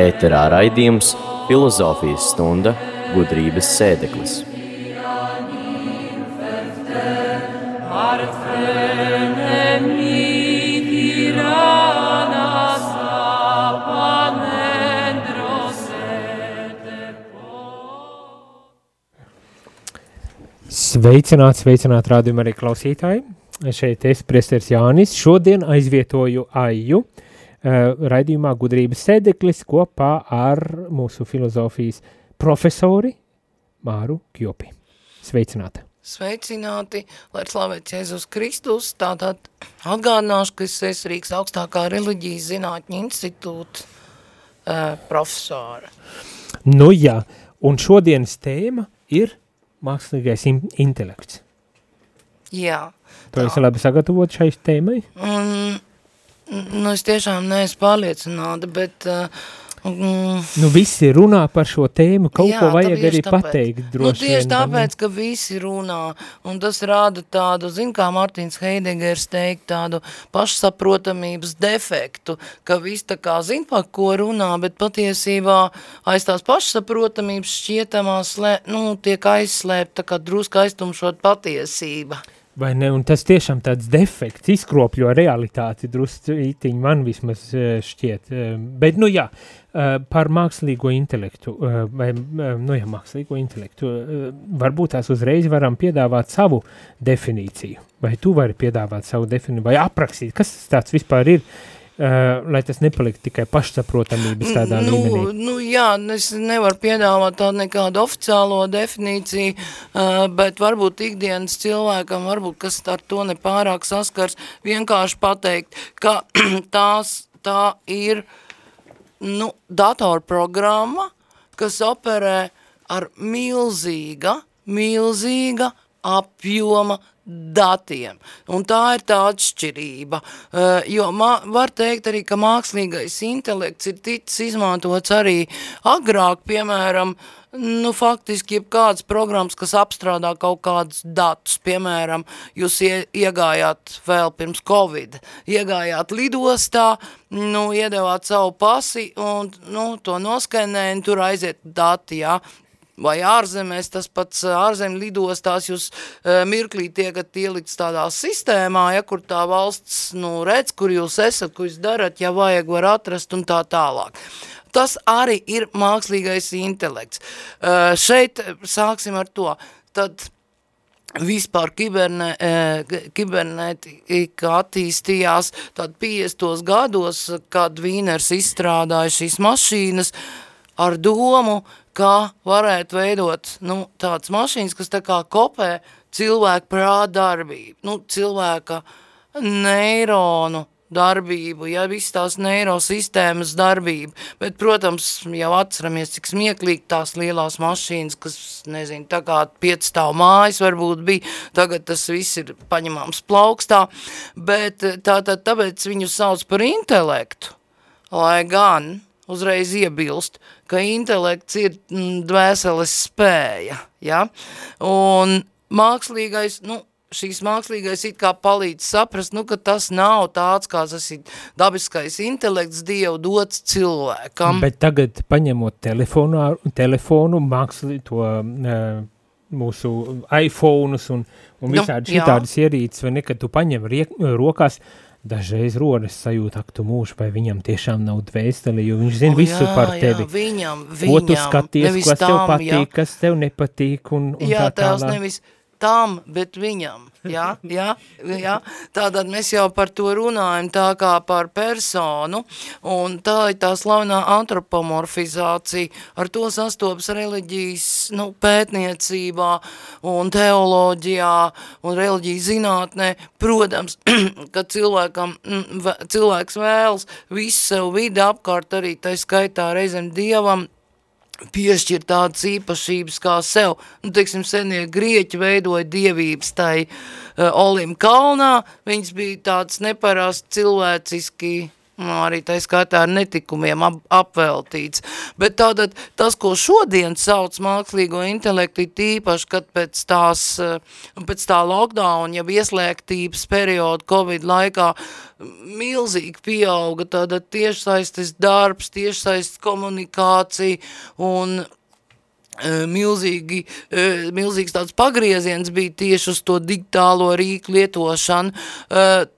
Ēterā raidījums Filozofijas stunda gudrības sēdeklis. Sveicināti, sveicināti rādījumi arī klausītāji. Šeit es, priesteris Jānis, šodien aizvietoju Aiju uh, raidījumā gudrības sēdeklis kopā ar mūsu filozofijas profesori Māru Kjopi. Sveicināti! Sveicināti, lai slavēts Jēzus Kristus, tātad atgādināšu, ka es Rīgas augstākā reliģijas zinātņu institūta uh, profesora. Nu jā, un šodienas tēma ir mākslīgais in intelekts. Jā. Tu esi labi sagatavot šai tēmai? Un, nu, es tiešām neesmu pārliecināta, bet uh, Mm. Nu, visi runā par šo tēmu, kaut Jā, ko vajag arī tāpēc. pateikt, Nu, droši tieši vien. tāpēc, ka visi runā, un tas rāda tādu, zin kā Martins Heidegers teikt, tādu pašsaprotamības defektu, ka viss tā kā zin par ko runā, bet patiesībā aiz tās pašsaprotamības šķietamā slē, nu, tiek aizslēpt tā kā drusku aiztumšot patiesība. Vai ne, un tas tiešām tāds defekts izkropļo realitāti drusku ītiņi man vismaz eh, šķiet. Eh, Bet, nu jā, eh, par mākslīgo intelektu, vai, nu jā, mākslīgo intelektu, varbūt tās uzreiz varam piedāvāt savu definīciju. Vai tu vari piedāvāt savu definīciju, vai aprakstīt, kas tas tāds vispār ir, eh, lai tas nepalikt tikai pašsaprotamības tādā nu, līmenī. Nu, jā, es nevaru piedāvāt tādu nekādu oficiālo definīciju, uh, bet varbūt ikdienas cilvēkam, varbūt kas ar to nepārāk saskars, vienkārši pateikt, ka tās, tā ir nu, datorprogramma, kas operē ar milzīga, milzīga apjoma datiem. Un tā ir tā atšķirība, uh, jo var teikt arī, ka mākslīgais intelekts ir ticis izmantots arī agrāk, piemēram, nu, faktiski jebkādas programmas, kas apstrādā kaut kādus datus, piemēram, jūs ie, iegājāt vēl pirms Covid, iegājāt lidostā, nu, iedevāt savu pasi un, nu, to noskenēja, un tur aiziet dati, jā, vai ārzemēs, tas pats ārzem lidostās, jūs uh, mirklī tiekat ielikts tādā sistēmā, ja, kur tā valsts, nu, redz, kur jūs esat, ko jūs darat, ja vajag, var atrast un tā tālāk. Tas arī ir mākslīgais intelekts. Uh, šeit sāksim ar to. Tad vispār kiberne, kibernetika attīstījās tad 50. gados, kad Vīners izstrādāja šīs mašīnas ar domu, kā varētu veidot nu, tādas mašīnas, kas tā kā kopē cilvēku prāta darbību, nu, cilvēka neironu darbību, ja viss tās neirosistēmas darbību, bet, protams, jau atceramies, cik smieklīgi tās lielās mašīnas, kas, nezinu, tā kā piecstāv mājas varbūt bija, tagad tas viss ir paņemams plaukstā, bet tātad tāpēc viņu sauc par intelektu, lai gan uzreiz iebilst, ka intelekts ir mm, dvēseles spēja, ja, un mākslīgais, nu, šīs mākslīgais it kā palīdz saprast, nu, ka tas nav tāds, kā tas ir dabiskais intelekts Dievu dots cilvēkam. Bet tagad paņemot telefonā, telefonu, māksli, to uh, mūsu iPhone'us un, un Nu, visādi jā. šitādas ierīces, vai ne, kad tu paņem riek, rokās, dažreiz rodas sajūta, ak tu mūžu, vai viņam tiešām nav dvēsteli, jo viņš zina O, visu jā, par jā, tevi. viņam, Ko tu viņam, skaties, kas tev tam, patīk, jā. kas tev nepatīk un, un Jā, tā tās tālāk. nevis tam, bet viņam, jā, jā, jā, tātad mēs jau par to runājam tā kā par personu, un tā ir tā slavenā antropomorfizācija, ar to sastopas reliģijas, nu, pētniecībā un teoloģijā un reliģijas zinātnē, protams, ka cilvēkam, mm, vē- cilvēks vēlas visu sev vidi apkārt arī, tai skaitā reizēm dievam, piešķir tādas īpašības kā sev. Nu, teiksim, senie grieķi veidoja dievības tai uh, Olim kalnā, viņas bija tāds neparasti cilvēciski, arī tā skaitā ar netikumiem ap, apveltīts. Bet tātad tas, ko šodien sauc mākslīgo intelektu, tīpaši, kad pēc tās, eh, pēc tā lockdown, ja ieslēgtības perioda Covid laikā milzīgi pieauga tāda tiešsaistes darbs, tiešsaistes komunikācija un milzīgi, milzīgs tāds pagrieziens bija tieši uz to digitālo rīku lietošanu,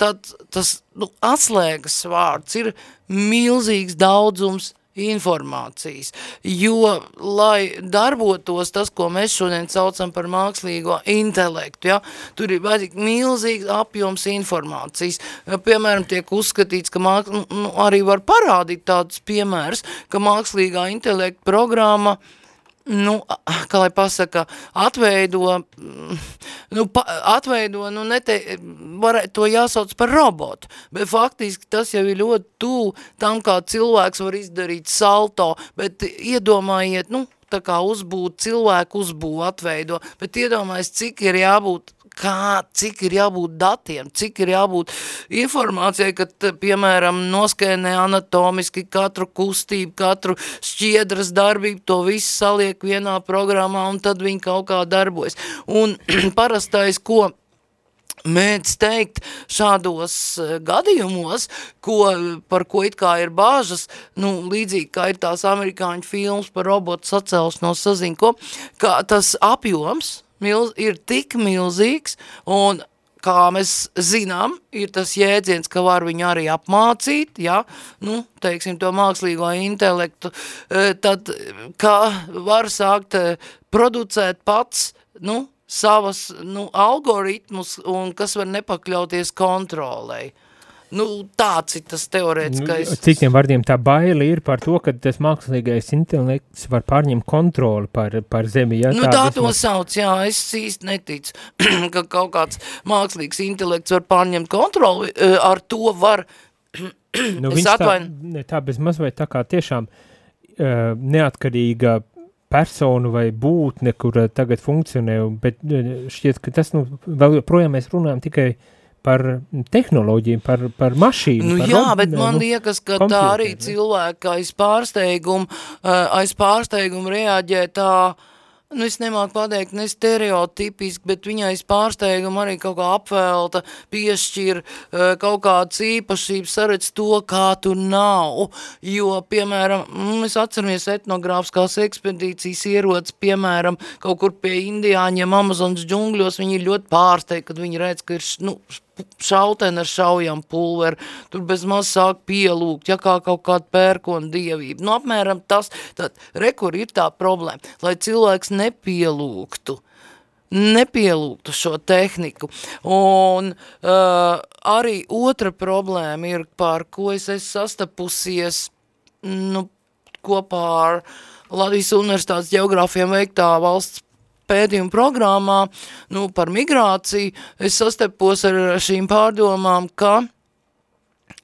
tad tas nu, atslēgas vārds ir milzīgs daudzums informācijas, jo, lai darbotos tas, ko mēs šodien saucam par mākslīgo intelektu, ja, tur ir vajadzīgs milzīgs apjoms informācijas. Piemēram, tiek uzskatīts, ka māk, nu, arī var parādīt tādus piemērus, ka mākslīgā intelekta programma uh, nu, kā lai pasaka, atveido, nu, pa, atveido, nu, nete, var, to jāsauc par robotu, bet faktiski tas jau ir ļoti tū tam, kā cilvēks var izdarīt salto, bet iedomājiet, nu, tā kā uzbūt cilvēku uzbūvu atveido, bet iedomājies, cik ir jābūt kā, cik ir jābūt datiem, cik ir jābūt informācijai, kad, piemēram, noskēnē anatomiski katru kustību, katru šķiedras darbību, to visu saliek vienā programmā un tad viņi kaut kā darbojas. Un parastais, ko mēdz teikt šādos eh, gadījumos, ko, par ko it kā ir bāžas, nu, līdzīgi kā ir tās amerikāņu filmas par robotu sacels no sazinko, ka tas apjoms, milz, ir tik milzīgs, un kā mēs zinām, ir tas jēdziens, ka var viņu arī apmācīt, ja, nu, teiksim, to mākslīgo intelektu, e, tad kā var sākt e, producēt pats, nu, savas, nu, algoritmus, un kas var nepakļauties kontrolei. Nu, tāds ir tas teorētiskais. Nu, citiem vārdiem tā baila ir par to, ka tas mākslīgais intelekts var pārņemt kontroli par, par zemi. Ja, nu, tā, tā to vismaz... sauc, jā, es īsti neticu, ka kaut kāds mākslīgs intelekts var pārņemt kontroli, e, ar to var, nu, es atvainu. Tā, tā bez mazliet tā kā tiešām uh, neatkarīga persona vai būtne, kur tagad funkcionē, bet šķiet, ka tas, nu, vēl joprojām mēs runājam tikai uh, par tehnoloģiju, par, par mašīnu. Nu, par jā, rob, bet man nu, liekas, ka kompjūteri. tā arī cilvēka aiz pārsteigumu, eh, aiz pārsteigumu reaģē tā, nu es nemāku pateikt, ne stereotipiski, bet viņai pārsteigumu arī kaut kā apvelta, piešķir eh, kaut kādas īpašības, saredz to, kā tur nav, jo, piemēram, mēs atceramies etnogrāfiskās ekspedīcijas ierodas, piemēram, kaut kur pie indiāņiem Amazonas džungļos, viņi ir ļoti pārsteigti, kad viņi redz, ka ir, nu, šauteni ar šaujam pulveri, tur bez maz sāk pielūgt, ja kā kaut kāda pērkona dievība. Nu, apmēram tas, tad rekur ir tā problēma, lai cilvēks nepielūgtu, nepielūgtu šo tehniku. Un uh, arī otra problēma ir, par ko es esmu sastapusies, nu, kopā ar Latvijas Universitātes geogrāfiem veiktā valsts pētījuma programmā nu, par migrāciju, es sastepos ar šīm pārdomām, ka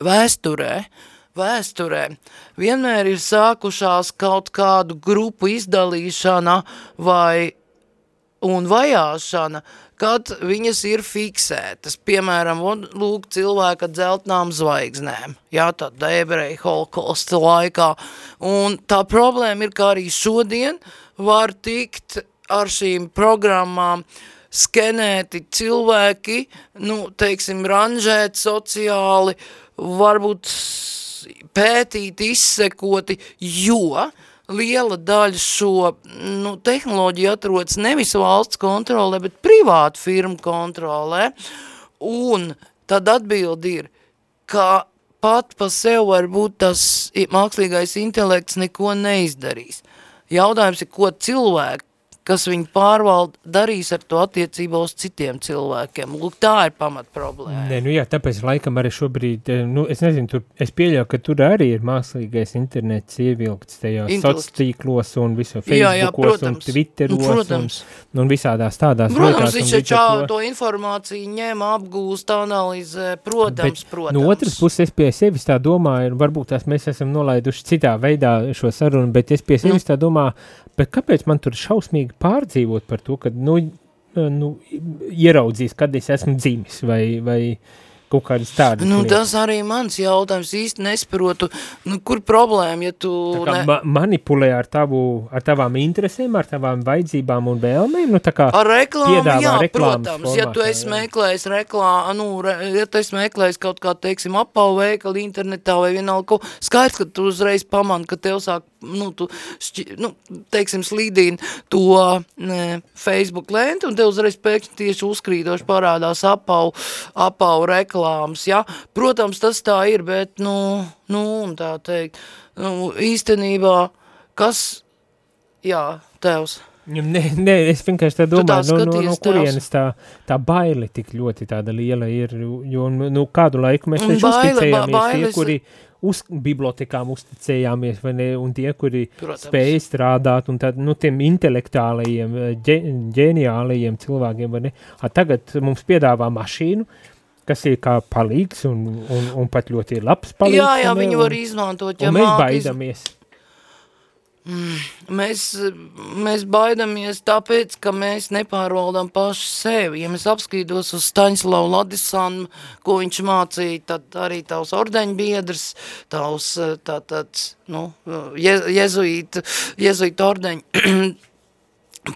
vēsturē, vēsturē vienmēr ir sākušās kaut kādu grupu izdalīšana vai un vajāšana, kad viņas ir fiksētas, piemēram, lūk cilvēka dzeltnām zvaigznēm, jā, tad ebreja holokosta laikā, un tā problēma ir, ka arī šodien var tikt ar šīm programmām skenēti cilvēki, nu, teiksim, ranžēt sociāli, varbūt pētīt, izsekoti, jo liela daļa šo nu, tehnoloģiju atrodas nevis valsts kontrolē, bet privātu firmu kontrolē, un tad atbildi ir, ka pat pa sev var būt tas mākslīgais intelekts neko neizdarīs. Jautājums ir, ko cilvēki kas viņu pārvalda, darīs ar to attiecībā uz citiem cilvēkiem. Lūk, tā ir pamat problēma. Nē, nu jā, tāpēc laikam arī šobrīd, eh, nu, es nezinu, tur, es pieļauju, ka tur arī ir mākslīgais internets ievilkts tajos sociālos un visu Facebookos jā, jā, protams, un Twitteros protams. un, un visādās tādās protams, lietās. Protams, viņš čā, to... to informāciju ņem, apgūst, analizē, protams, Bet, protams. No otras puses, es pie sevis tā domāju, un varbūt tās mēs esam nolaiduši citā veidā šo sarunu, bet es pie sevis nu. tā domāju, bet kāpēc man tur šausmīgi pārdzīvot par to, ka, nu, nu ieraudzīs, kad es esmu dzimis, vai, vai, kaut kādas tādas Nu, lietas. tas arī mans jautājums īsti nesaprotu, nu, kur problēma, ja tu... Ne- ma manipulē ar, tavu, ar tavām interesēm, ar tavām vajadzībām un vēlmēm, nu tā kā Ar reklāmu, jā, protams, ja tu formātā, esi jā. meklējis reklāmu, nu, re, ja tu esi meklējis kaut kā, teiksim, apavu veikalu internetā vai vienalga, skaidrs, ka tu uzreiz pamani, ka tev sāk, nu, tu, šķi, nu, teiksim, slīdīni to ne, Facebook lentu, un tev uzreiz pēkšņi tieši uzkrītoši parādās apavu, apavu reklāmas, ja? Protams, tas tā ir, bet, nu, nu, un tā teikt, nu, īstenībā, kas, jā, tevs. Nu, Nē, nē, es vienkārši tā domāju, no, no, no kurienes tā, tā baile tik ļoti tāda liela ir, jo nu, kādu laiku mēs taču baile, uzticējāmies ba- tie, bailes- kuri uz bibliotekām uzticējāmies, vai ne, un tie, kuri Protams. spēja strādāt, un tad, nu, tiem intelektuālajiem, ģe, ģeniālajiem cilvēkiem, vai ne, a tagad mums piedāvā mašīnu, kas ir kā palīgs, un, un, un pat ļoti labs palīgs. Jā, jā, viņu var izmantot, ja Un mēs māk iz- baidamies. Mēs, mēs baidamies tāpēc, ka mēs nepārvaldām paši sevi. Ja mēs apskīdos uz Staņslavu Ladisanu, ko viņš mācīja, tad arī tavs ordeņbiedrs, tavs tā, tāds, nu, je, jezuīta, jezuīta ordeņa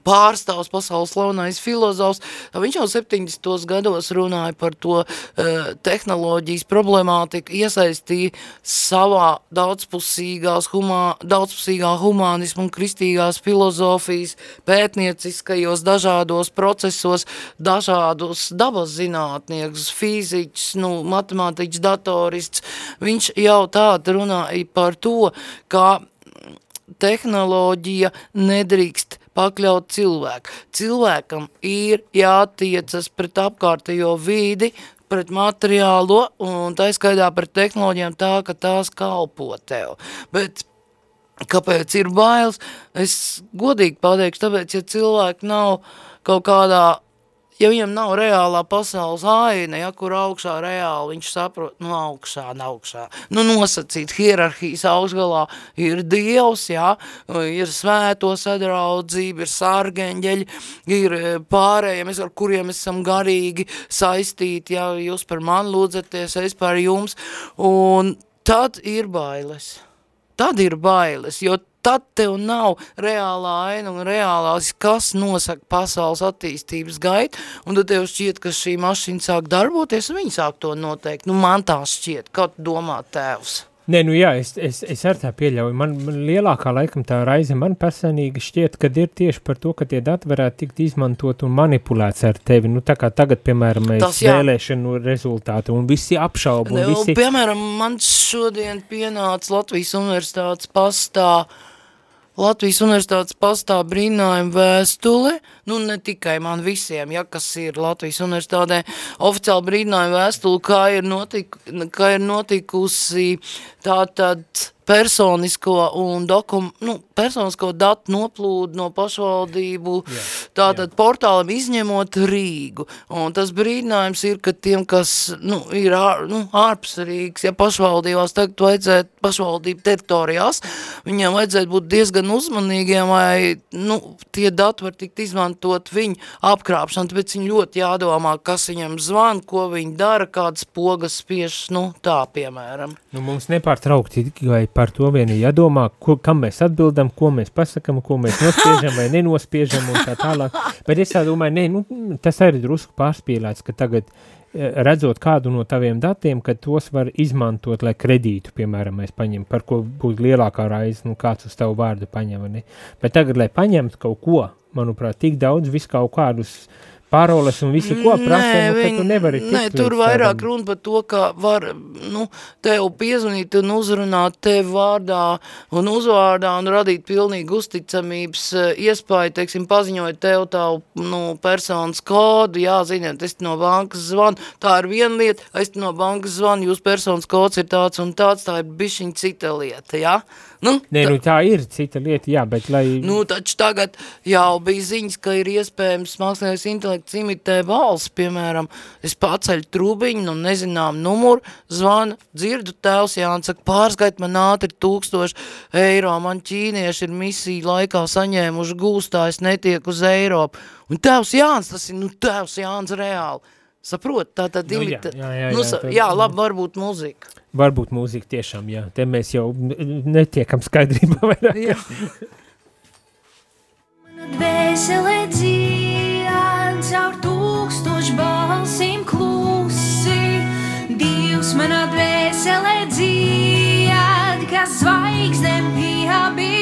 pārstāvs pasaules slavenais filozofs, viņš jau 70. gados runāja par to uh, tehnoloģijas problemātiku, iesaistīja savā daudzpusīgās humā, daudzpusīgā humānismu un kristīgās filozofijas pētnieciskajos dažādos procesos, dažādus dabas zinātniekus, fiziķus, nu, matemātiķus, datorists. Viņš jau tāda runāja par to, ka tehnoloģija nedrīkst pakļaut cilvēku. Cilvēkam ir jātiecas pret apkārtējo vīdi, pret materiālo un tā skaidā pret tehnoloģijām tā, ka tās kalpo tev. Bet kāpēc ir bailes? Es godīgi pateikšu, tāpēc, ja cilvēki nav kaut kādā ja viņam nav reālā pasaules aina, ja, kur augšā reāli viņš saprot, nu augšā, augšā, nu nosacīt hierarhijas augšgalā ir Dievs, ja, ir svēto sadraudzība, ir sārgeņģeļi, ir e, pārējie, mēs ar kuriem esam garīgi saistīti, ja jūs par mani lūdzaties, es par jums, un tad ir bailes. Tad ir bailes, jo tad tev nav reālā aina un reālās, kas nosaka pasaules attīstības gaitu, un tad tev šķiet, ka šī mašīna sāk darboties, un viņi sāk to noteikt. Nu, man tā šķiet, kā tu domā tēvs. Nē, nu jā, es, es, es ar tā pieļauju. Man, man lielākā laikam tā raize man personīgi šķiet, ka ir tieši par to, ka tie dati varētu tikt izmantot un manipulēts ar tevi. Nu, tā kā tagad, piemēram, mēs vēlēšanu rezultātu un visi apšauba un Ne, un, visi... Piemēram, man šodien pienāca Latvijas universitātes pastā Latvijas universitātes pastāv brīnājuma vēstule, nu ne tikai man visiem, ja, kas ir Latvijas universitātē, oficiāli brīnājuma vēstule, kā ir, notik, kā ir notikusi tātad personisko un dokum, nu, personisko datu noplūdu no pašvaldību, tātad portālam izņemot Rīgu. Un tas brīdinājums ir, ka tiem, kas, nu, ir ār, nu, ārpus Rīgas, ja pašvaldībās tagad vajadzētu pašvaldību teritorijās, viņiem vajadzētu būt diezgan uzmanīgiem, vai, nu, tie dati var tikt izmantot viņu apkrāpšanu, tāpēc viņi ļoti jādomā, kas viņam zvan, ko viņi dara, kādas pogas spiež, nu, tā, piemēram. Nu, mums nepārtraukti tikai par to vien ir jādomā, ko, kam mēs atbildam, ko mēs pasakam, ko mēs nospiežam vai nenospiežam un tā tālāk. Bet es tā domāju, nē, nu, tas arī drusku pārspīlēts, ka tagad redzot kādu no taviem datiem, ka tos var izmantot, lai kredītu, piemēram, mēs paņem, par ko būtu lielākā raiz, nu, kāds uz tavu vārdu paņem, ne? Bet tagad, lai paņemtu kaut ko, manuprāt, tik daudz visu kaut kādus paroles un visu, ko prasa, nu, ka tu nevari tikt Nē, tur vairāk tādam- runa par to, ka var, nu, tev piezvanīt un uzrunāt tevi vārdā un uzvārdā un radīt pilnīgi uzticamības eh, iespēju, teiksim, paziņot tev tavu, nu, personas kodu, jā, ziniet, es no bankas zvanu, tā ir viena lieta, es no bankas zvanu, jūs personas kods ir tāds un tāds, tā ir bišķiņ cita lieta, jā? Nu, Nē, nu tā ir cita lieta, jā, bet lai... Nu, taču tagad jau bija ziņas, ka ir iespējams mākslinieks intelekts imitē balsi, piemēram, es paceļu trubiņu, nu nezinām numuru, zvanu, dzirdu tēvs Jānis, saka, pārskait man ātri tūkstoši eiro, man ķīnieši ir misiju laikā saņēmuši gūstā, es netieku uz Eiropu. Un tēvs Jānis, tas ir, nu, tēvs Jānis reāli. Saprot, tā tad Nu, jā, imita... jā, jā, nu, jā, tad- jā, labi, varbūt muzika. Varbūt mūzika tiešām, jā. Te mēs jau netiekam skaidrībā vairāk. Jā. Dvēsele dzied caur tūkstošu balsīm klusi. Dievs manā dvēsele dzied, kas zvaigznēm piebirusi.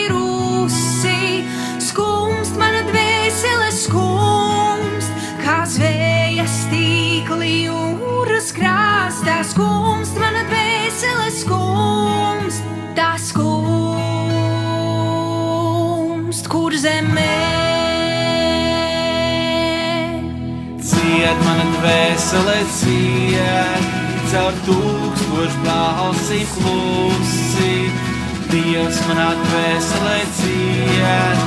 Krāstā. Skumst mana dvēsele skumst, tā skumst, kur zemē. Ciet mana dvēsele, ciet, caur tūkstošu balsīm klusi. Dievs manā dvēselē ciet,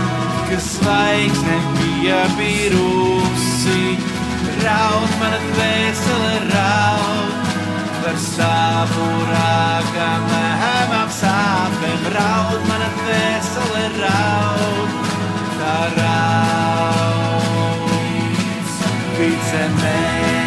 kas zvaigzne bija birusi. Raud mana dvēsele, raud, par savu rāgam, mēmām sāpēm. Raud mana dvēsele, raud, tā raud vicemē.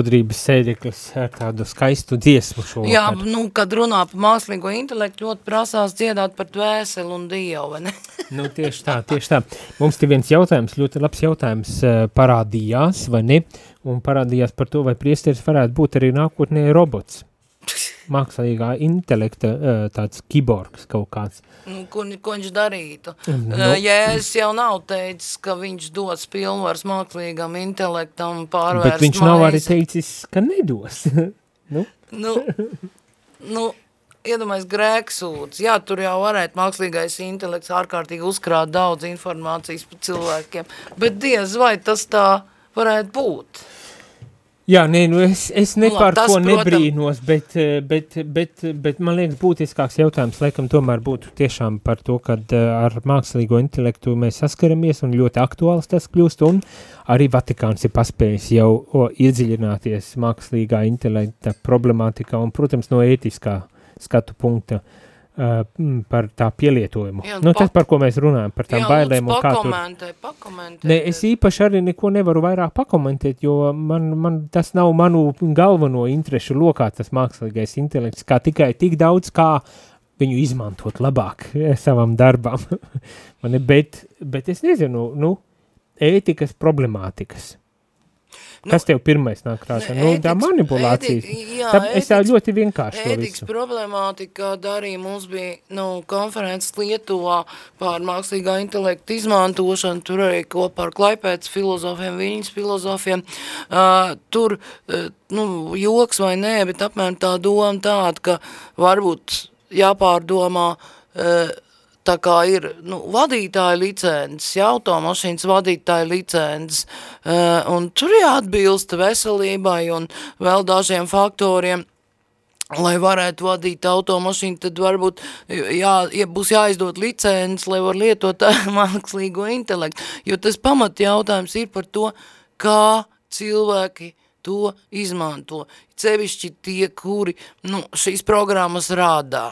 Gudrības sēdeklis ar tādu skaistu dziesmu šo Jā, nu, kad runā par mākslīgo intelektu, ļoti prasās dziedāt par dvēseli un dievu, ne? Nu, tieši tā, tieši tā. Mums te viens jautājums, ļoti labs jautājums eh, parādījās, vai ne? Un parādījās par to, vai priesteris varētu būt arī nākotnē robots. Mākslīgā intelekta tāds kiborgs kaut kāds. Nu, ko, ko viņš darītu? Nu. Jēzus jau nav teicis, ka viņš dos pilnvars mākslīgam intelektam pārvērst Bet viņš nav arī maizi. teicis, ka nedos. nu, Nu, nu, iedomājies grēksūds. Jā, tur jau varētu mākslīgais intelekts ārkārtīgi uzkrāt daudz informācijas par cilvēkiem, bet diez vai tas tā varētu būt. Jā, nē, nu es, es ne Nu, par ko protam- nebrīnos, bet, eh, bet, bet, bet man liekas būtiskāks jautājums laikam tomēr būtu tiešām par to, kad eh, ar mākslīgo intelektu mēs saskaramies un ļoti aktuāls tas kļūst un arī Vatikāns ir paspējis jau o, iedziļināties mākslīgā intelekta problemātikā un, protams, no ētiskā skatu punkta. uh, mm, par tā pielietojumu. Jā, nu, tas, par ko mēs runājam, par tām Jā, bailēm kā tur pakomentē, pakomentē. Ne, es īpaši arī neko nevaru vairāk pakomentēt, jo man, man tas nav manu galveno interešu lokā, tas mākslīgais intelekts, kā tikai tik daudz, kā viņu izmantot labāk eh, savam darbam. Man bet, bet es nezinu, nu, ētikas problemātikas. Nu, Kas tev pirmais nāk prātā? Nu, tā manipulācijas. ēti- jā, Tā, es tā ļoti vienkārši Ētikas problemātika arī mums bija nu, konferences Lietuvā par mākslīgā intelekta izmantošanu, tur arī kopā ar Klaipētas filozofiem, viņas filozofiem. Uh, tur, uh, nu, joks vai nē, bet apmēram tā doma tāda, ka varbūt jāpārdomā uh, tā kā ir nu, vadītāja licences, ja, automašīnas vadītāja licences, uh, un tur jāatbilst veselībai un vēl dažiem faktoriem, lai varētu vadīt automašīnu, tad varbūt jā, ja būs jāizdod licences, lai var lietot mākslīgo intelektu, jo tas pamat jautājums ir par to, kā cilvēki to izmanto. Cevišķi tie, kuri nu, šīs programmas rādā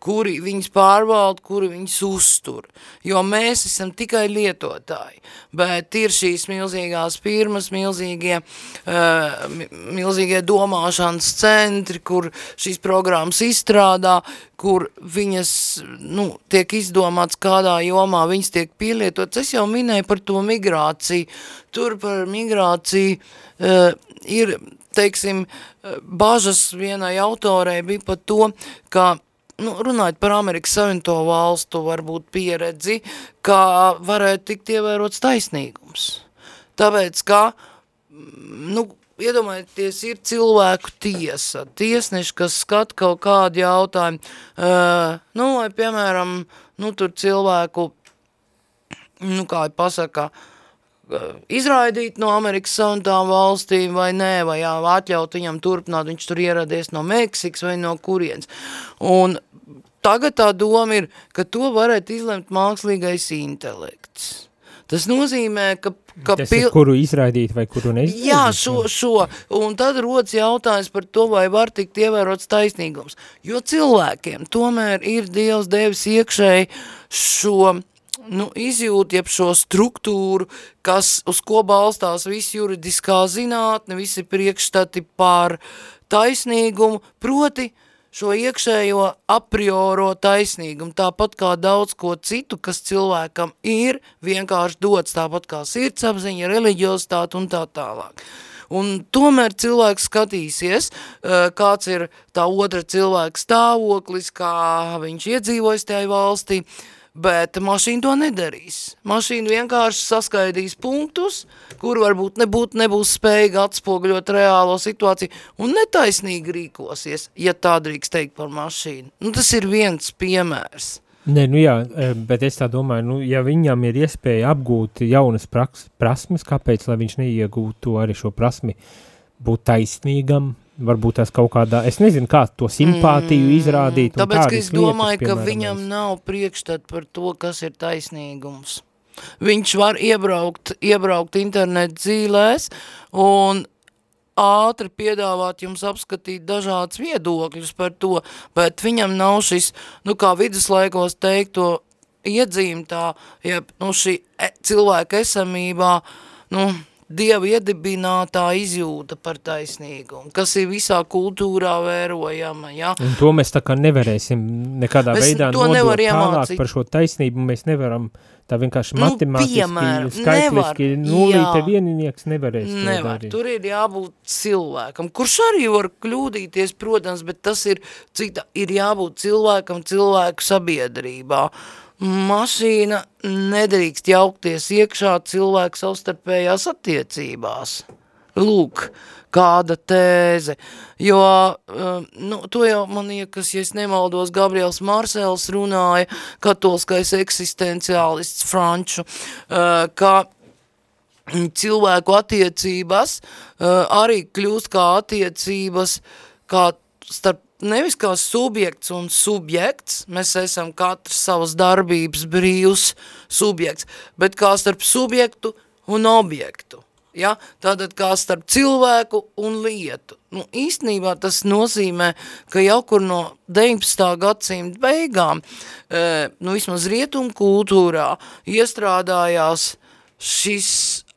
kuri viņas pārvalda, kuri viņas uztur. Jo mēs esam tikai lietotāji, bet ir šīs milzīgās firmas, milzīgie, uh, mi- milzīgie domāšanas centri, kur šīs programmas izstrādā, kur viņas nu, tiek izdomāts kādā jomā, viņas tiek pielietotas. Es jau minēju par to migrāciju. Tur par migrāciju uh, ir, teiksim, uh, bažas vienai autorei bija par to, ka nu, runājot par Amerikas Savienoto valstu varbūt pieredzi, kā varētu tikt ievērots taisnīgums. Tāpēc, ka, mm, nu, iedomājieties, ir cilvēku tiesa, tiesneši, kas skat kaut kādu jautājumu, uh, nu, vai, piemēram, nu, tur cilvēku, nu, kā pasaka, uh, izraidīt no Amerikas Savienotām valstīm vai nē, vai jā, atļaut viņam turpināt, viņš tur ieradies no Meksikas vai no kurienes. Un tagad tā doma ir, ka to varētu izlemt mākslīgais intelekts. Tas nozīmē, ka, ka Tas ir kuru izraidīt vai kuru neizraidīt? Jā, šo, šo. Un tad rodas jautājums par to, vai var tikt ievērots taisnīgums. Jo cilvēkiem tomēr ir Dievs devis iekšēji šo nu, izjūtu, jeb šo struktūru, kas, uz ko balstās viss juridiskā zinātne, visi priekšstati par taisnīgumu, proti šo iekšējo a prioro taisnīgumu, tāpat kā daudz ko citu, kas cilvēkam ir vienkārši dots, tāpat kā sirdsapziņa, reliģiositāte un tā tālāk. Un tomēr cilvēks skatīsies, eh, kāds ir tā otra cilvēka stāvoklis, kā viņš iedzīvojas tajā valstī, bet mašīna to nedarīs. Mašīna vienkārši saskaidīs punktus, kur varbūt nebūt, nebūs spējīga atspoguļot reālo situāciju un netaisnīgi rīkosies, ja tā drīkst teikt par mašīnu. Nu, tas ir viens piemērs. Nē, nu jā, e, bet es tā domāju, nu, ja viņam ir iespēja apgūt jaunas praks, prasmes, kāpēc, lai viņš neiegūtu arī šo prasmi būt taisnīgam, varbūt tās kaut kādā, es nezinu, kā to simpātiju izrādīt. Mm, Tāpēc, ka es domāju, lietas, ka piemēram, viņam es- nav priekšstat par to, kas ir taisnīgums. Viņš var iebraukt, iebraukt internet dzīlēs un ātri piedāvāt jums apskatīt dažādas viedokļus par to, bet viņam nav šis, nu kā viduslaikos teikto, iedzīmtā, ja nu šī e cilvēka esamībā, nu, Dieva iedibinātā izjūta par taisnīgumu, kas ir visā kultūrā vērojama, ja? Un to mēs tā kā nevarēsim nekādā Mēs veidā to nodot tālāk par šo taisnību. Mēs nevaram tā vienkārši Nu, matemātiski, piemēram, skaitliski, nulīte vieninieks nevarēs to Nevar, tur ir jābūt cilvēkam, kurš arī var kļūdīties, protams, bet tas ir, cita, ir jābūt cilvēkam cilvēku sabiedrībā. Mašīna nedrīkst jaukties iekšā cilvēku savstarpējās attiecībās. Lūk, kāda tēze, jo, uh, nu, to jau man liekas, ja es nemaldos, Gabriels Marsēls runāja, katoliskais eksistenciālists franču, uh, ka cilvēku attiecības uh, arī kļūst kā attiecības, kā starp nevis kā subjekts un subjekts, mēs esam katrs savas darbības brīvs subjekts, bet kā starp subjektu un objektu. Ja? Tātad kā starp cilvēku un lietu. Nu, īstenībā tas nozīmē, ka jau kur no 19. gadsimta beigām, e, nu vismaz rietumu kultūrā, iestrādājās šis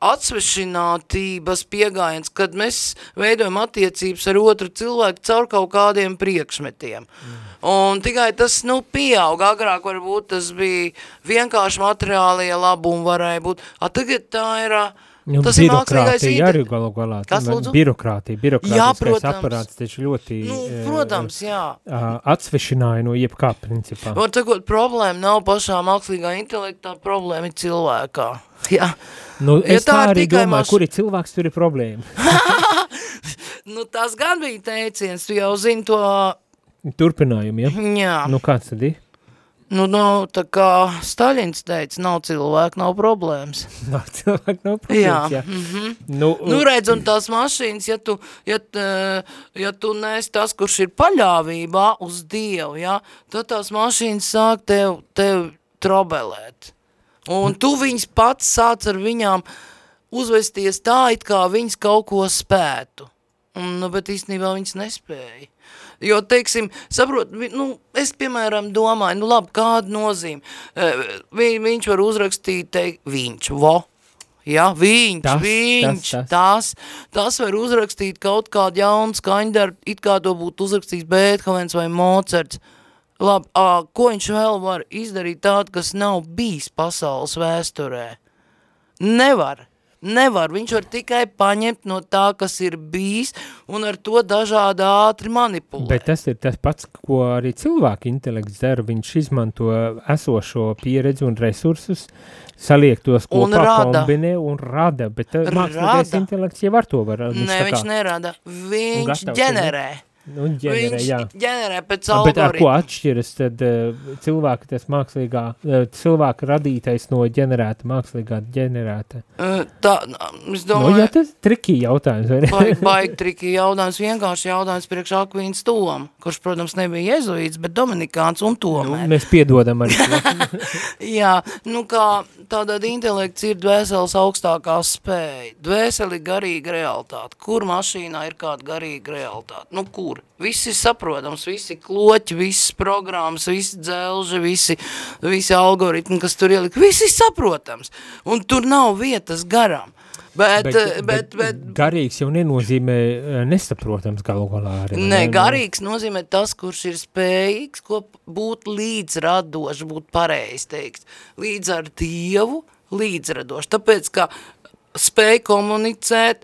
atsvešinātības piegājiens, kad mēs veidojam attiecības ar otru cilvēku caur kaut kādiem priekšmetiem. Mm. Un tikai tas, nu, pieaug, agrāk varbūt tas bija vienkārši materiālie labumi varēja būt, a tagad tā ir, Nu, tas ir mākslīgais birokrātija arī galu galā. Kas, lūdzu? Birokrātija, birokrātiskais aparāts taču ļoti Nu, eh, protams, jā. atsvešināja no jebkā principā. Var sakot, problēma nav pašā mākslīgā intelektā, problēma ir cilvēkā. Jā. Nu, Ja es tā, tā ir arī domāju, maš- kur ir cilvēks, tur ir problēma. Nu, tas gan bija teiciens, tu jau zini to, Turpinājumu, ja? jā. Nu, kāds tad ir? Nu, nu, tā kā Staļins teica, nav cilvēku, nav problēmas. Nav cilvēku, nav Jā. problēmas, jā. mhm. Nu, Nu, redz, un tās mašīnas, ja tu, ja, ja tu nes tas, kurš ir paļāvībā uz Dievu, ja, tad tās mašīnas sāk tev, tev trobelēt. Un tu viņas pats sāc ar viņām uzvesties tā, it kā viņas kaut ko spētu. Un, nu, bet īstenībā viņas nespēja. Jo, teiksim, saprot, nu, es, piemēram, domāju, nu, labi, kāda nozīme. Eh, Vi, viņš var uzrakstīt, teikt, viņš, vo, ja, viņš, Tas, viņš, tas, tas. tas, tas var uzrakstīt kaut kādu jaunu skaņdarbu, it kā to būtu uzrakstījis Beethovens vai Mocerts. Labi, ā, ko viņš vēl var izdarīt tādu, kas nav bijis pasaules vēsturē? Nevar. Nevar. Viņš var tikai paņemt no tā, kas ir bijis, un ar to dažādi ātri manipulēt. Bet tas ir tas pats, ko arī cilvēka intelekts dara. Viņš izmanto esošo pieredzi un resursus, saliek tos Un kopā, rada. kombinē un rada. Bet uh, mākslīgais intelekts jau ar to var. Nē, viņš nerada. Viņš gatavs, ģenerē. Nu, ģenerē, viņš jā. ģenerē pēc Bet ar ko algoritma. atšķiras tad uh, cilvēka tas mākslīgā, uh, cilvēka radītais no ģenerēta mākslīgā ģenerēta? Uh, Tā, es Nu, domāju, jā, tas trikī jautājums? Baigi, baigi triki jautājums, vienkārši jautājums priekš Akvīns Tom, kurš, protams, nebija jezuīts, bet Dominikāns un Nu, tomēr. mēs piedodam arī. Jā, nu kā tātad intelekts ir dvēseles augstākā spēja. Dvēseli garīga realitāte. Kur mašīnā ir kāda garīga realitāte? Nu kur? Viss ir saprotams, visi kloķi, visas programmas, visi dzelži, visi, visi algoritmi, kas tur ielika. Viss ir saprotams. Un tur nav vietas garam. Bet, bet, bet, bet, garīgs jau nenozīmē eh, nesaprotams galu galā arī. Nē, ne? Nu, garīgs nozīmē tas, kurš ir spējīgs ko būt līdzradošs, būt pareizi teikt. Līdz ar Dievu līdzradošs. Tāpēc, ka spēj komunicēt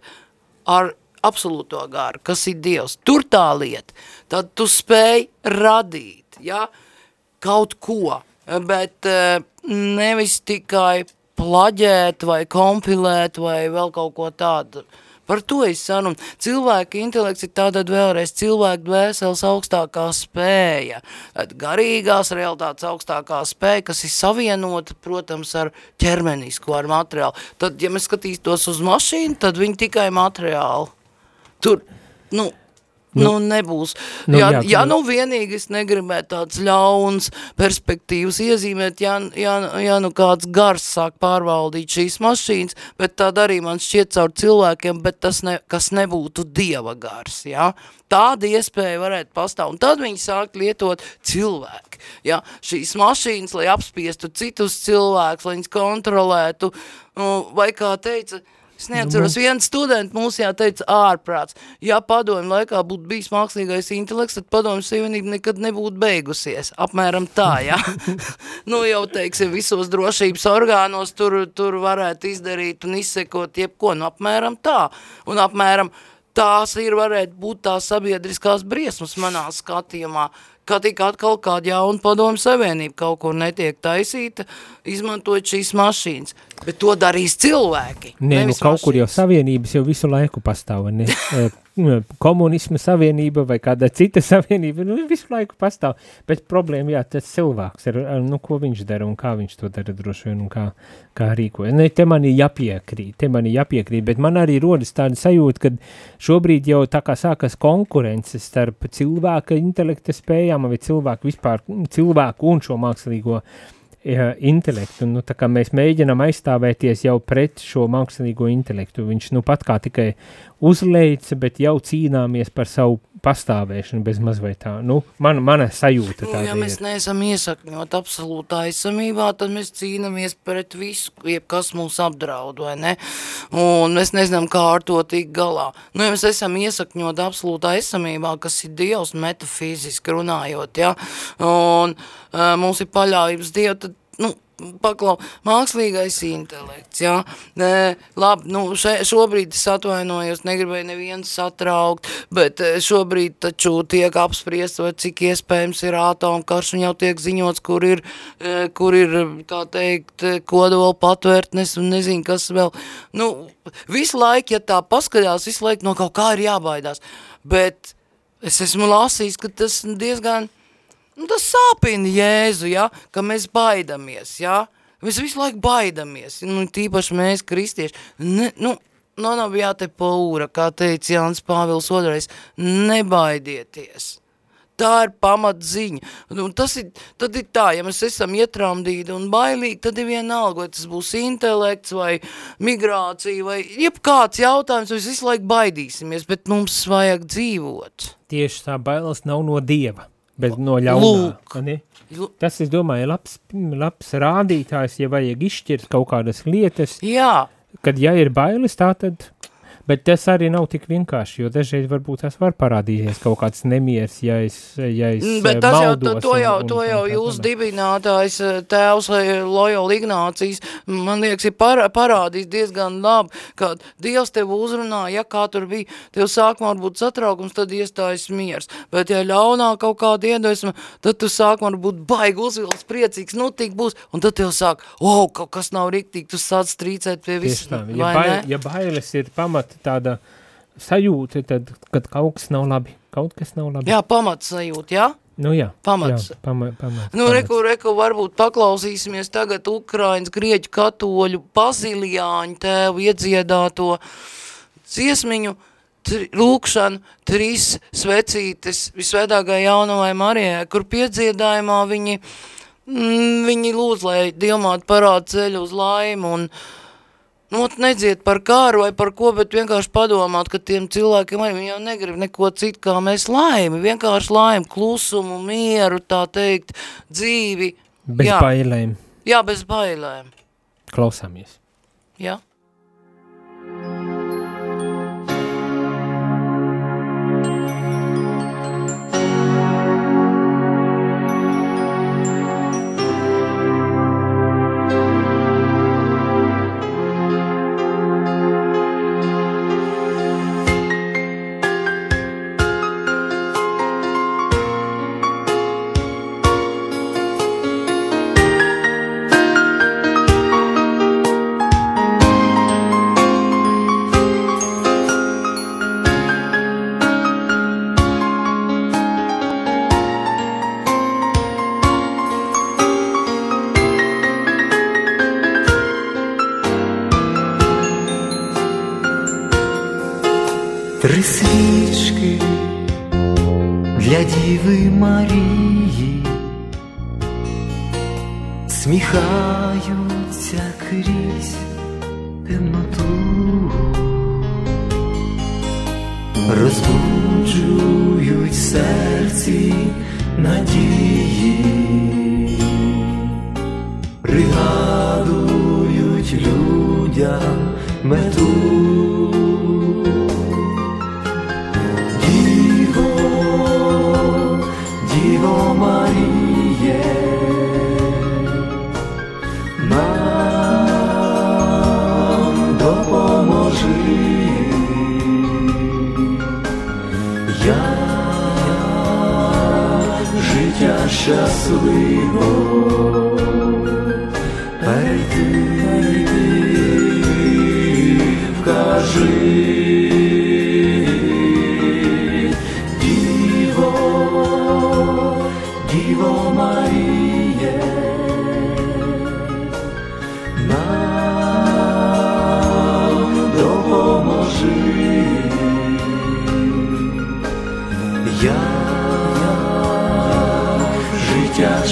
ar absolūto garu, kas ir Dievs. Tur tā lieta. Tad tu spēj radīt, ja, kaut ko, bet eh, nevis tikai plaģēt vai kompilēt vai vēl kaut ko tādu. Par to es sarunu. Cilvēka intelekts ir tātad vēlreiz cilvēka dvēseles augstākā spēja, garīgās realitātes augstākā spēja, kas ir savienota, protams, ar ķermenisko, ar materiālu. Tad, ja mēs skatītos uz mašīnu, tad viņi tikai materiāli. Tur, nu, nu, nu nebūs. nu, ja, jā, ja nu- vienīgi es negribētu tāds ļauns perspektīvas iezīmēt, ja, ja, ja nu kāds gars sāk pārvaldīt šīs mašīnas, bet tad arī man šķiet caur cilvēkiem, bet tas ne, kas nebūtu dieva gars, ja? Tāda iespēja varētu pastāv, un tad viņi sāk lietot cilvēki, ja? Šīs mašīnas, lai apspiestu citus cilvēkus, lai viņus kontrolētu, nu, vai kā teica, Es neatceros, viens students mums jā teica ārprāts. Ja padomju laikā būtu bijis mākslīgais intelekts, tad padomju savienība nekad nebūtu beigusies. Apmēram tā, jā. nu jau, teiksim, visos drošības orgānos tur, tur varētu izdarīt un izsekot jebko, nu apmēram tā. Un apmēram tās ir varētu būt tās sabiedriskās briesmas manā skatījumā, Kā tika atkal kāda jauna padomu savienība kaut kur netiek taisīta, izmantojot šīs mašīnas. Bet to darīs cilvēki. Nē, nu kaut kur jau mašīnas. savienības jau visu laiku pastāv, ne? Komunisma savienība vai kāda cita savienība, nu visu laiku pastāv, bet problēma, jā, tas cilvēks ir, nu ko viņš dara un kā viņš to dara droši vien un kā, kā rīkojas. Ne, te man ir jāpiekrīt, te man ir jāpiekrīt, bet man arī rodas tāda sajūta, ka šobrīd jau tā kā sākas konkurences starp cilvēka intelekta spējām vai cilvēku vispār, cilvēku un šo mākslīgo ja, intelektu. Nu, mēs mēģinām aizstāvēties jau pret šo mākslīgo intelektu. Viņš nu pat kā tikai uzleica, bet jau cīnāmies par savu pastāvēšanu bez mazliet tā. Nu, man, mana sajūta Nu, tāda ja mēs ir. neesam iesakņot absolūtā esamībā, tad mēs cīnāmies pret visu, kas mūs apdraud, vai ne? Un mēs nezinām, kā ar to tikt galā. Nu, ja mēs esam iesakņot absolūtā esamībā, kas ir Dievs metafiziski runājot, ja? un uh, mums ir paļāvības Dievu, tad, nu, paklau, mākslīgais intelekts, jā, Nē, labi, nu, še, šobrīd es atvainojos, negribēju nevienu satraukt, bet eh, šobrīd taču tiek apspriest, vai cik iespējams ir atomkarš, un jau tiek ziņots, kur ir, eh, kur ir, kā teikt, kodola patvērtnes, un nezinu, kas vēl, nu, visu laiku, ja tā paskatās, visu laiku no kaut kā ir jābaidās, bet es esmu lasījis, ka tas diezgan, Nu, tas sāpina Jēzu, ja, ka mēs baidamies, ja. Mēs visu laiku baidamies, nu, tīpaši mēs, kristieši. Ne, nu, no nav jāte paūra, kā teica Jānis Pāvils otrais, nebaidieties. Tā ir pamatziņa. Nu, tas ir, tad ir tā, ja mēs esam ietramdīti un bailīgi, tad ir vienalga, vai tas būs intelekts vai migrācija vai jebkāds jautājums, mēs visu laiku baidīsimies, bet mums vajag dzīvot. Tieši tā bailes nav no dieva, bet no ļaunā. Tas, es domāju, ir labs, labs rādītājs, ja vajag izšķirt kaut kādas lietas, Jā, kad ja ir bailes, tā tad, bet tas arī nav tik vienkārši, jo dažreiz varbūt tas var parādīties kaut kāds nemieris, ja es, ja es Mm, Bet eh, tas jau, to, to un- jau, un- to un jau tā jūs dibinātājs eh, tēvs Lojola Ignācijas, man liekas, ir par, parādījis diezgan labi, ka Dievs tev uzrunā, ja kā tur bija, tev sākumā varbūt satraukums, tad iestājas miers, bet ja ļaunā kaut kāda iedvesma, tad tu sākumā varbūt baigi uzvilts, priecīgs, nu tik būs, un tad tev sāk, o, kaut kas nav riktīgi, tu sāc strīcēt pie visu, tā, ja, vai bail, ne? ja bailes ir pamata tāda sajūta, tad, kad kaut kas nav labi, kaut kas nav labi. Jā, pamats sajūt, jā? Nu jā. Pamats. Jā, pama, pamats. Nu, pamats. reku, reku, varbūt paklausīsimies tagad Ukrainas grieķu katoļu Bazilijāņu tēvu iedziedāto dziesmiņu, tri, lūkšanu, trīs svecītes visvētākai jaunavai Marijai, kur piedziedājumā viņi, mm, viņi lūdz, lai Dievmāt parāda ceļu uz laimu un Nu, nedziet par kāru vai par ko, bet vienkārši padomāt, ka tiem cilvēkiem arī jau negrib neko citu kā mēs laimi, vienkārši laimi, klusumu, mieru, tā teikt, dzīvi. Bez jā, bailēm jā, bez bailēm. klausāmies. Jā.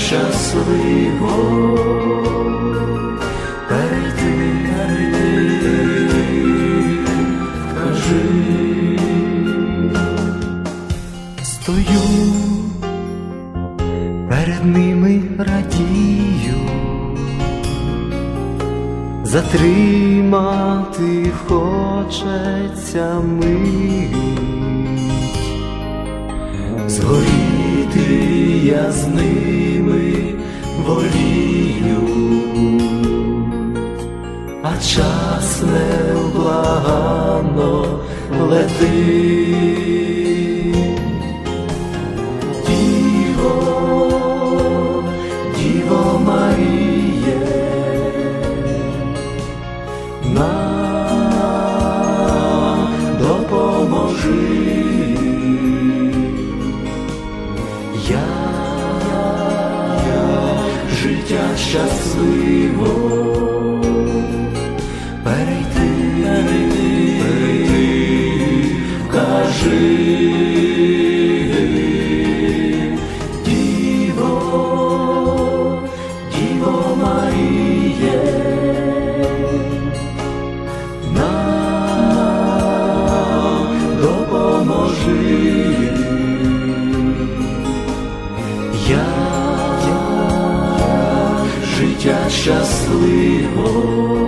Щасливо перейти, кажи, стою. Перед ними радію, затримати хочеться мить. Я, я життя щасливо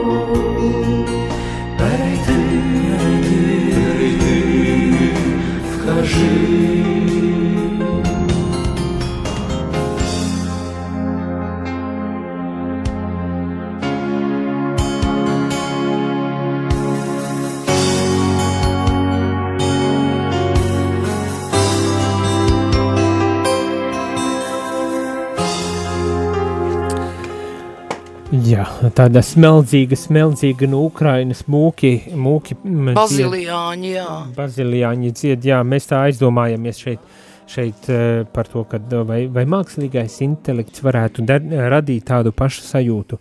tāda smeldzīga, smeldzīga no Ukrainas mūki, mūki mm, Bazilijāņi, jā. Bazilijāņi dzied, jā, mēs tā aizdomājamies šeit, šeit eh, par to, ka eh, vai, vai mākslīgais intelekts varētu dar, radīt tādu pašu sajūtu.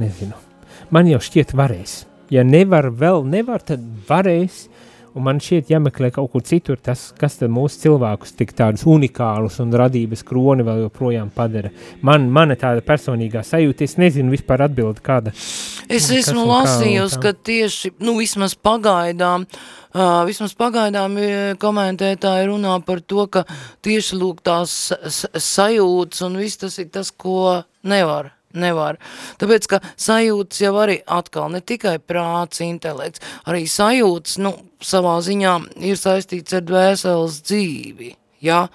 Nezinu. Man jau šķiet varēs. Ja nevar vēl, nevar, tad varēs, un man šķiet jāmeklē kaut kur citur tas, kas tad mūsu cilvēkus tik tādus unikālus un radības kroni vēl joprojām padara. Man, mana tāda personīgā sajūta, es nezinu vispār atbildi kāda. Es esmu un lasījusi, ka tieši, nu, vismaz pagaidām, uh, vismaz pagaidām komentētāji runā par to, ka tieši lūk tās sajūtas un viss tas ir tas, ko nevar. Nevar. Tāpēc, ka sajūtas jau arī atkal ne tikai prāts, intelekts, arī sajūtas, nu, savā ziņā ir saistīts ar dvēseles dzīvi. Ja?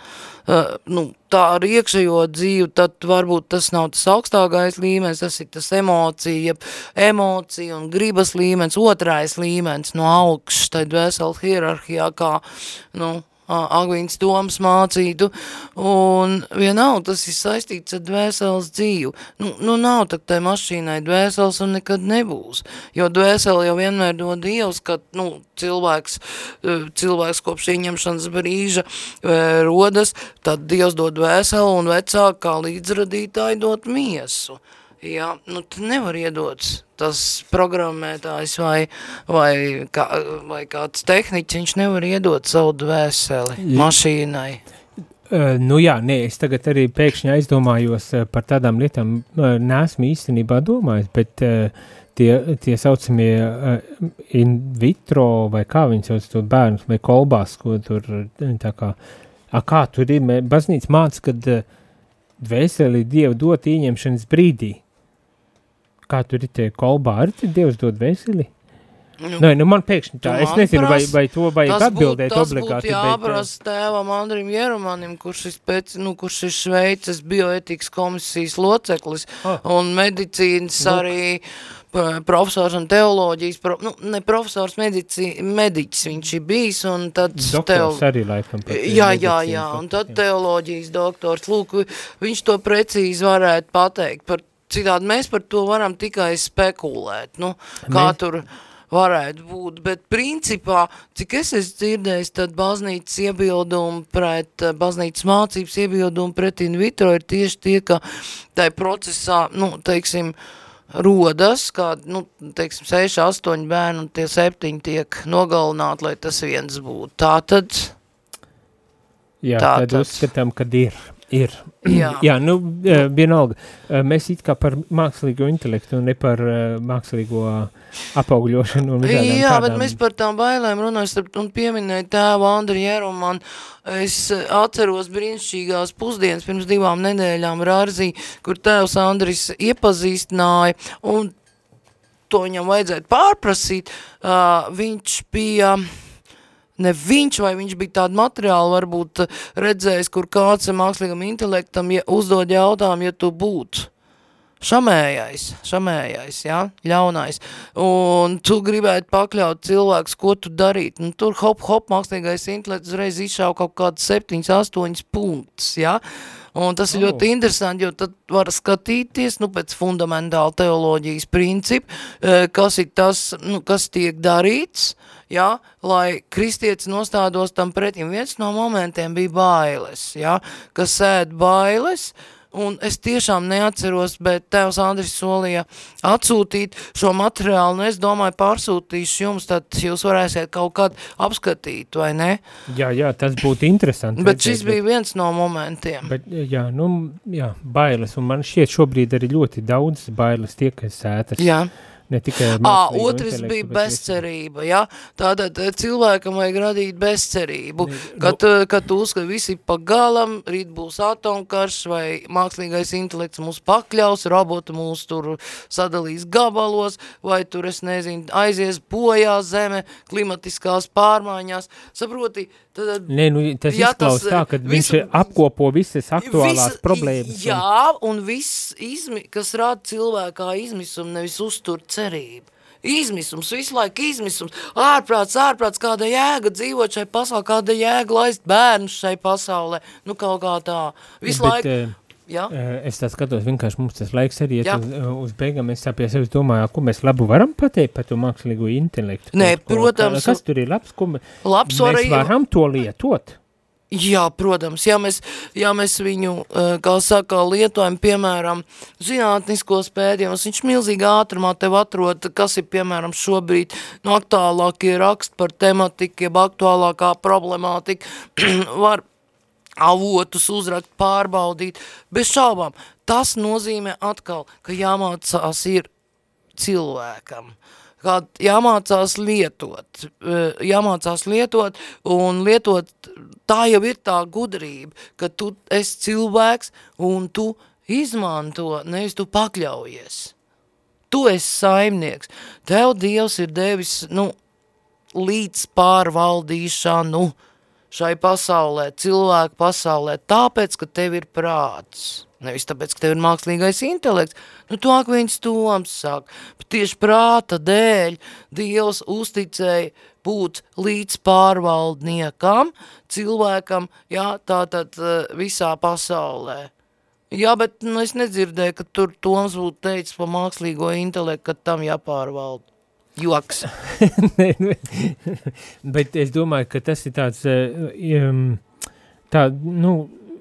Uh, nu, tā ar iekšējo dzīvi, tad varbūt tas nav tas augstākais līmenis, tas ir tas emocija, emocija un gribas līmenis, otrais līmenis no augšas, tai dvēseles hierarhijā, kā, nu, Agvīns Toms mācītu, un vienalga tas ir saistīts ar dvēseles dzīvi. Nu, nu nav tak tai mašīnai dvēseles un nekad nebūs, jo dvēseli jau vienmēr dod Dievs, ka, nu, cilvēks, cilvēks kopš ieņemšanas brīža rodas, tad Dievs dod dvēseli un vecāki kā līdzradītāji dod miesu. Jā, nu nevar iedot tas programmētājs vai, vai, kā, vai kāds tehniķis, viņš nevar iedot savu dvēseli Jā. mašīnai. Uh, nu jā, nē, es tagad arī pēkšņi aizdomājos uh, par tādām lietām, uh, neesmu īstenībā domājis, bet tie, tie saucamie in vitro vai kā viņi sauc to bērnus vai kolbās, ko tur tā kā, a, kā tur ir, baznīca māca, kad dvēseli Dievu dot ieņemšanas brīdī. Kā tur ir kolbā, arī Dievs dod dvēseli? Nu, Nē, nu man pēkšņi tā, es nezinu, vai, vai to vajag Tas atbildēt tas obligāti, būtu bet... uh, jāprasa tēvam Andrim Jerumanim, kurš ir, spēc, nu, kurš ir Šveices bioetikas komisijas loceklis Ah. un medicīnas arī p- profesors un teoloģijas, pro, nu, ne profesors, medici, mediķis viņš ir bijis, un tad Doktors arī laikam. Jā, jā, jā, un tad teoloģijas doktors, lūk, viņš to precīzi varētu pateikt, par citādi mēs par to varam tikai spekulēt, nu, kā Mēs- tur varētu būt, bet principā, cik es esmu dzirdējis, tad baznīcas iebildumi pret, eh, baznīcas mācības iebildumi pret in vitro ir tieši tie, ka tai procesā, nu, teiksim, rodas, kā, nu, teiksim, 6, 8 bērni un tie 7 tiek nogalināti, lai tas viens būtu. Tā tad, Jā, Tā tad tad. uzskatām, kad ir. Ir. Jā. Jā, nu, eh, vienalga. Eh, Mēs it kā par mākslīgo intelektu un ne par eh, mākslīgo apaugļošanu un Jā, tādām. bet mēs par tām bailēm runājam un pieminēja tēvu Andri Jerumu. Man es atceros brīnišķīgās pusdienas pirms divām nedēļām Rārzī, kur tēvs Andris iepazīstināja un to viņam vajadzētu pārprasīt. Uh, viņš bija ne viņš, vai viņš bija tādu materiālu varbūt redzējis, kur kāds mākslīgam intelektam ja, uzdod jautājumu, ja tu būtu šamējais, šamējais, jā, ļaunais, un tu gribētu pakļaut cilvēks, ko tu darīt, nu tur hop, hop, mākslīgais intelekts uzreiz izšauj kaut kāds 7, 8 punktus, jā, un tas ir Oh. ļoti interesanti, jo tad var skatīties, nu, pēc fundamentāla teoloģijas principu, eh, kas ir tas, nu, kas tiek darīts, jā, lai kristietis nostādos tam pretim. Viens no momentiem bija bailes, jā, kas sēd bailes, un es tiešām neatceros, bet tēvs Andris solīja atsūtīt šo materiālu, un es domāju, pārsūtīšu jums, tad jūs varēsiet kaut kad apskatīt, vai ne? Jā, jā, tas būtu interesanti. Bet redzēt, šis bija viens no momentiem. Bet, jā, nu, jā, bailes, un man šķiet šobrīd arī ļoti daudz bailes tie, kas sētas. Jā. Ne tikai Ā, mākslīgo otrs bija bezcerība, jā. Tātad eh, cilvēkam vajag radīt bezcerību, Ne, kad, eh, kad tu uzskati visi pa galam, rīt būs atomkarš vai mākslīgais intelekts mūs pakļaus, roboti mūs tur sadalīs gabalos, vai tur, es nezinu, aizies bojā zeme, klimatiskās pārmaiņās. Saproti, tad... Nē, nu, tas Ja izklausās tas, tā, ka viņš visu- apkopo visas aktuālās Visa- problēmas. un- Jā, un viss, izmi, kas rada cilvēkā izmisumu, nevis uztur cerību. Izmisums, visu laiku izmisums, ārprāts, ārprāts, kāda jēga dzīvot šai pasaulē, kāda jēga laist bērnus šai pasaulē, nu kaut kā tā, visu Bet, laiku, eh, jā, Eh, Es tā skatos, vienkārši mums tas laiks arī iet Jā. uz, uz beigām. Es tā pie sevis domāju, ko mēs labu varam pateikt par to mākslīgo intelektu. Nē, ko, protams. Kas tur ir labs, ko labs mēs arī, varam to lietot? Jā, protams, ja mēs, ja mēs viņu, eh, kā saka, lietojam, piemēram, zinātniskos pēdījums, viņš milzīgi ātrumā tev atrod, kas ir, piemēram, šobrīd no aktuālākie raksti par tematiku, jeb aktuālākā problemātika, var avotus uzrakt, pārbaudīt, bez šaubām. Tas nozīmē atkal, ka jāmācās ir cilvēkam. Kā jāmācās lietot, eh, jāmācās lietot un lietot, tā jau ir tā gudrība, ka tu esi cilvēks un tu izmanto, nevis tu pakļaujies. Tu esi saimnieks, tev Dievs ir devis, nu, līdz pārvaldīšanu šai pasaulē, cilvēku pasaulē, tāpēc, ka tev ir prāts. Nevis tāpēc, ka tev ir mākslīgais intelekts, nu to akviņas toms sāk, bet tieši prāta dēļ Dievs uzticēja būt līdz pārvaldniekam, cilvēkam, jā, tātad eh, visā pasaulē. Jā, bet nu, es nedzirdēju, ka tur Toms būtu teicis par mākslīgo intelektu, ka tam jāpārvalda. Joks. Bet es domāju, ka tas ir tāds, um, tā, nu,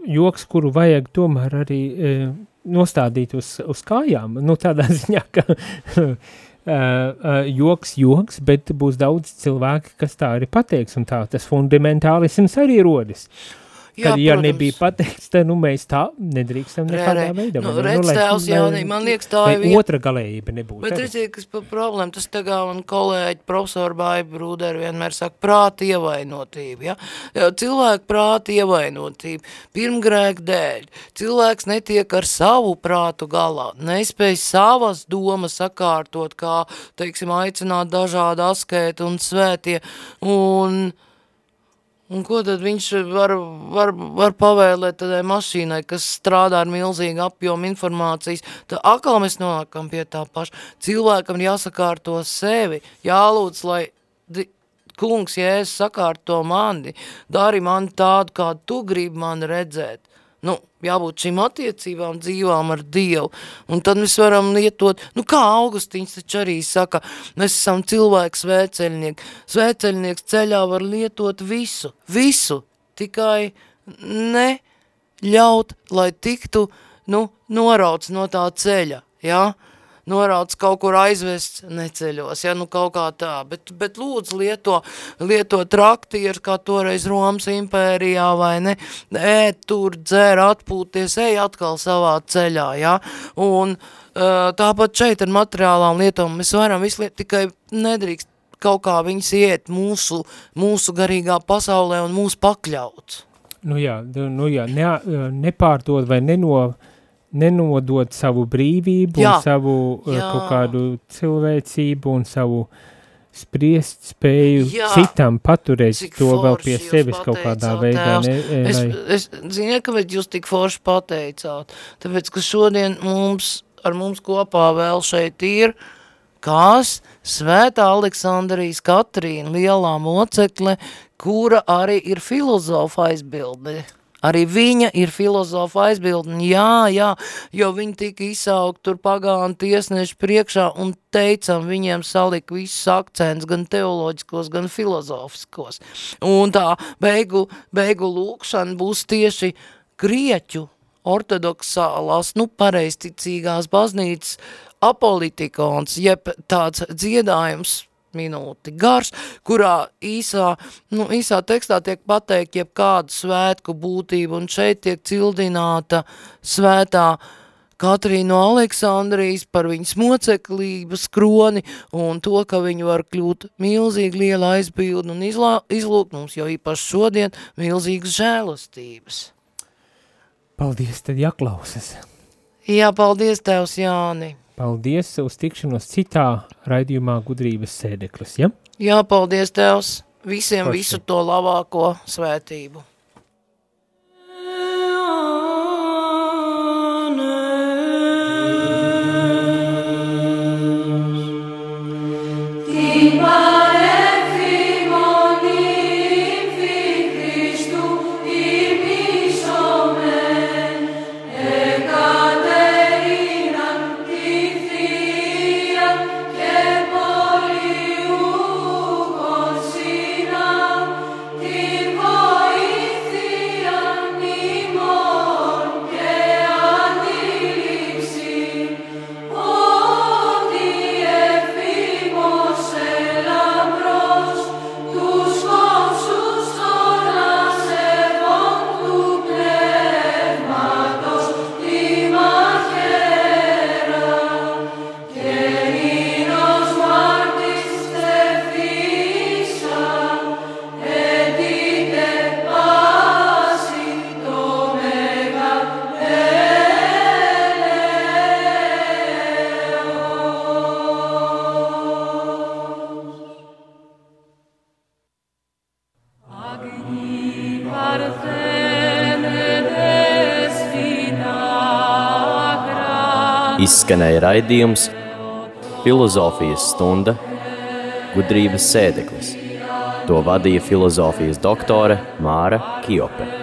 joks, kuru vajag tomēr arī uh, nostādīt uz, uz kājām. Nu, tādā ziņā, ka uh, uh, joks, joks, bet būs daudz cilvēki, kas tā arī pateiks, un tā tas fundamentālisms arī rodas. Jā, Kad, ja protams. nebija pateikts, tad nu, mēs tā nedrīkstam nekādā re. veidā. Nu, ne? redz, tēvs, lai- Jāni, man liekas, tā ir viena- otra galējība nebūtu. Bet redziet, kas par problēmu, tas kā man kolēģi profesori Baiba Brūderi vienmēr saka, prāta ievainotība, ja? Ja, Cilvēku prāta ievainotība, pirmgrēk dēļ, cilvēks netiek ar savu prātu galā, nespēj savas domas sakārtot, kā, teiksim, aicināt dažādi askēti un svētie, un... Un ko tad viņš var, var, var pavēlēt tādai mašīnai, kas strādā ar milzīgu apjomu informācijas? Tad atkal mēs nonākam pie tā paša. Cilvēkam ir jāsakārto sevi, jālūdz, lai kungs, jēzus sakārto mani, dari mani tādu, kādu tu gribi mani redzēt. Nu, jābūt šīm attiecībām dzīvām ar Dievu. Un tad mēs varam lietot, nu kā Augustīns taču arī saka, mēs esam cilvēks svēceļnieki. Svēceļnieks ceļā var lietot visu, visu, tikai ne ļaut, lai tiktu, nu, norauts no tā ceļa, ja? Norauts kaut kur aizvests neceļos, ja, nu kaut kā tā, bet, bet lūdzu lieto, lieto traktieru, kā toreiz Romas impērijā, vai ne, ēt tur, dzēr, atpūties, ej atkal savā ceļā, ja, un uh, tāpat šeit ar materiālām lietām mēs varam visu tikai nedrīkst kaut kā viņas iet mūsu, mūsu garīgā pasaulē un mūs pakļaut. Nu jā, du- nu jā ne, nepārdod vai neno, nenodot savu brīvību Jā. un savu uh, Jā. kaut kādu cilvēcību un savu spriest spēju Jā. citam paturēt Cik to vēl pie sevis kaut kādā pateicāt, veidā. Ne, e, Es, lai, es ziniet, kāpēc jūs tik forši pateicāt? Tāpēc, ka šodien mums, ar mums kopā vēl šeit ir Kās Svētā Aleksandrijas Katrīna lielā mocekle, kura arī ir filozofa aizbildne. Arī viņa ir filozofa aizbildne, jā, jā, jo viņi tika izsaukt tur pagānu tiesneši priekšā un teicam, viņiem salika visus akcents, gan teoloģiskos, gan filozofiskos. Un tā beigu, beigu lūkšana būs tieši grieķu ortodoksālās, nu, pareisticīgās baznīcas apolitikons, jeb tāds dziedājums minūti gars, kurā īsā, nu, īsā tekstā tiek pateikt jeb kādu svētku būtību, un šeit tiek cildināta svētā Katrīna no Aleksandrijas par viņas moceklības kroni un to, ka viņa var kļūt milzīgi liela aizbildi un izlā, izlūkt mums, jo īpaši šodien, milzīgas žēlastības. paldies, tad jāklausas. Jā, paldies Tevs, Jāni. Paldies uz tikšanos citā raidījumā gudrības sēdeklis, ja? Jā, paldies Tevs. Visiem Forši. visu to labāko svētību. Izskanēja raidījums Filozofijas stunda gudrības sēdeklis. To vadīja filozofijas doktore Māra Kiope.